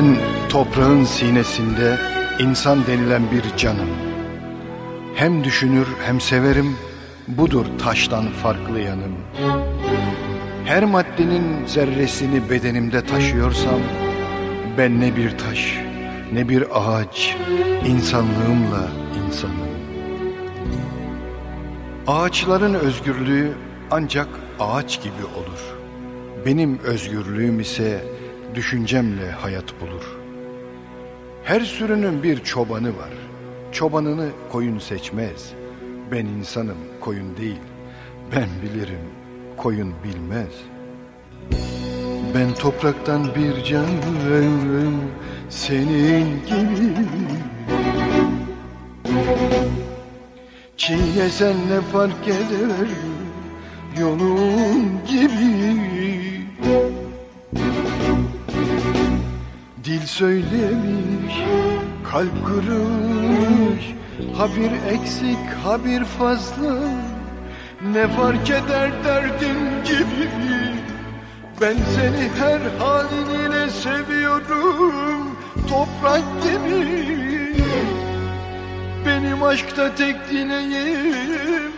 Ben toprağın sinesinde insan denilen bir canım. Hem düşünür hem severim, budur taştan farklı yanım. Her maddenin zerresini bedenimde taşıyorsam, ben ne bir taş, ne bir ağaç, insanlığımla insanım. Ağaçların özgürlüğü ancak ağaç gibi olur. Benim özgürlüğüm ise düşüncemle hayat bulur. Her sürünün bir çobanı var. Çobanını koyun seçmez. Ben insanım, koyun değil. Ben bilirim, koyun bilmez. Ben topraktan bir canım, senin gibi. Çiğnesen ne fark eder, yolun gibi. Dil söylemiş, kalp kırmış. Ha bir eksik, ha bir fazla. Ne fark eder derdin gibi? Ben seni her halinle seviyorum. Toprak gibi. Benim aşkta tek dileğim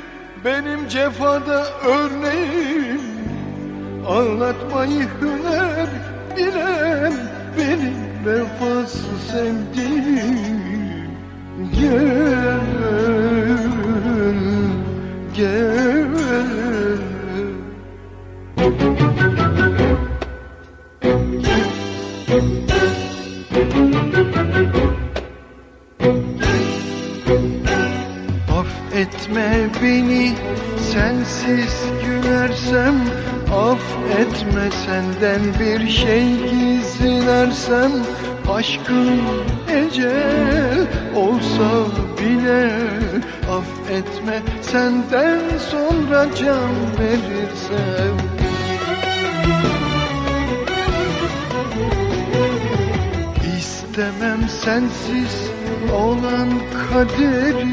Benim cefada örneğim. Anlatmayı hüner bilen benim vefasız sevdiğim Gel, gel. Affetme beni sensiz gülersem Affetme senden bir şey gizlersem Aşkın ecel olsa bile. Affetme senden sonra can verirsem İstemem sensiz olan kaderi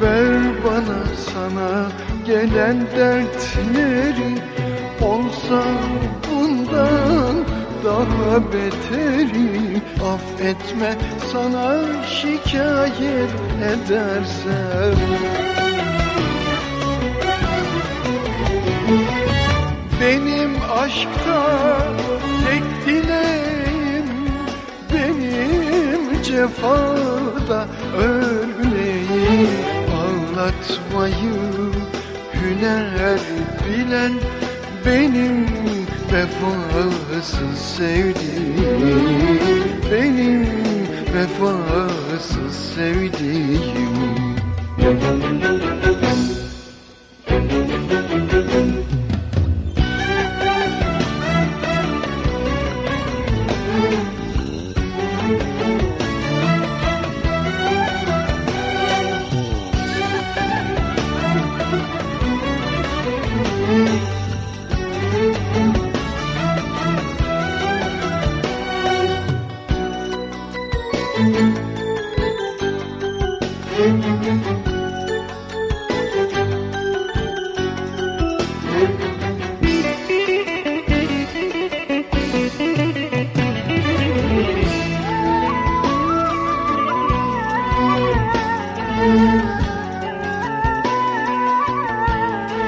Ver bana sana gelen dertleri Olsa bundan daha beteri. Affetme sana şikayet edersem. Benim aşkta tek dileğim Benim cefada örneğim. Anlatmayı hüner bilen benim vefasız sevdiğim Benim vefasız sevdiğim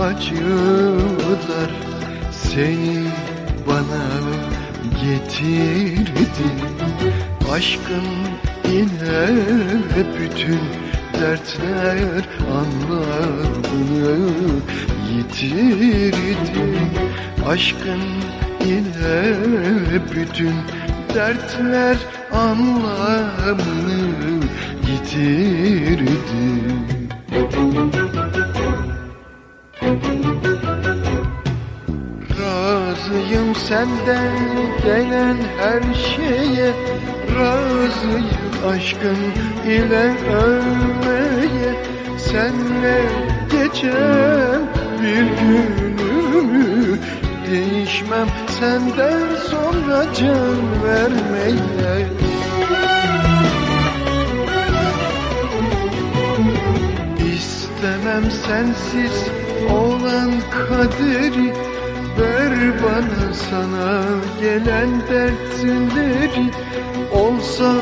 acılar seni bana getirdi. Aşkın ile bütün dertler anlamını yitirdi. Aşkın ile bütün dertler anlamını yitirdi Razıyım senden gelen her şeye razıyım aşkın ile ölmeye Senle geçen bir günümü Değişmem senden sonra can vermeye. İstemem sensiz olan kaderi Ver bana sana. Gelen dertleri Olsa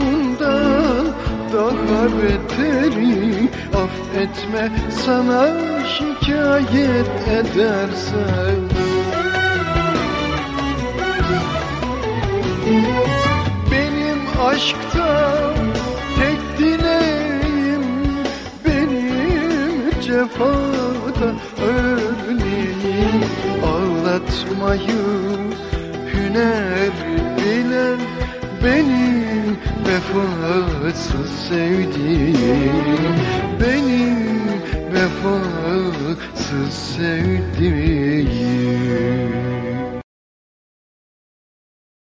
bundan daha beteri Affetme sana şikayet edersen. Benim aşkta tek dileğim Benim cefada örneğim Ağlatmayı hüner bilen Benim vefasız sevdiğim Benim vefasız sevdiğim